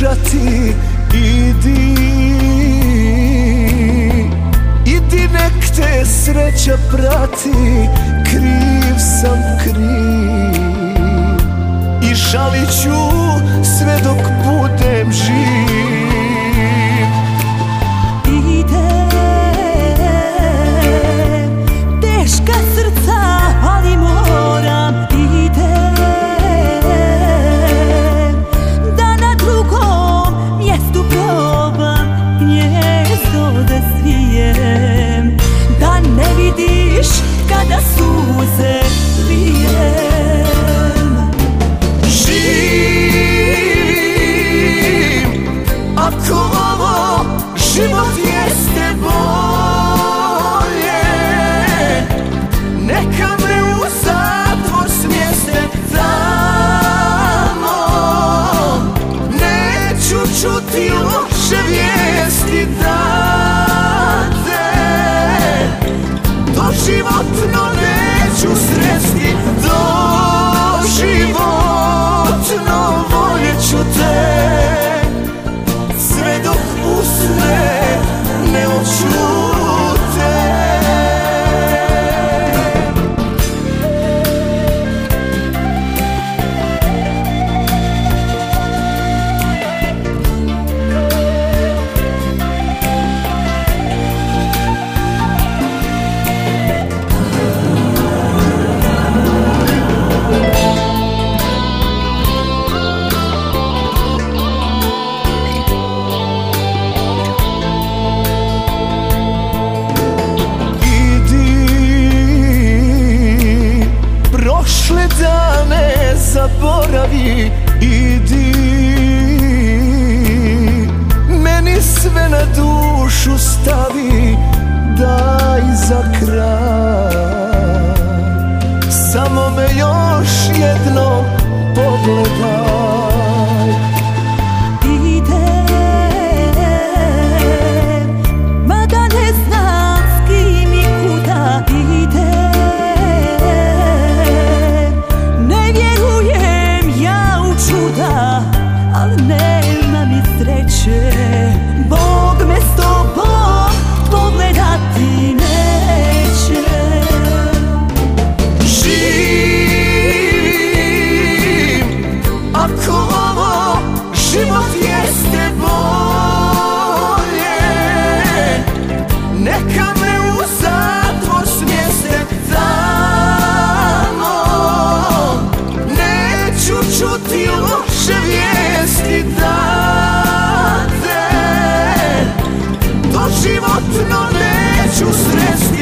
bežati Idi. Idi nek te sreća prati Kriv sam kriv. I šalit ću sve dok budem živ vivo. zaboravi Idi. Meni sve na dušu neće Bog me s tobom pogledati neće. Živim ako ovo život jeste bolje. Neka me u zatvor smjeste tamo. Neću čuti loše vijesti da. životno neću sresti.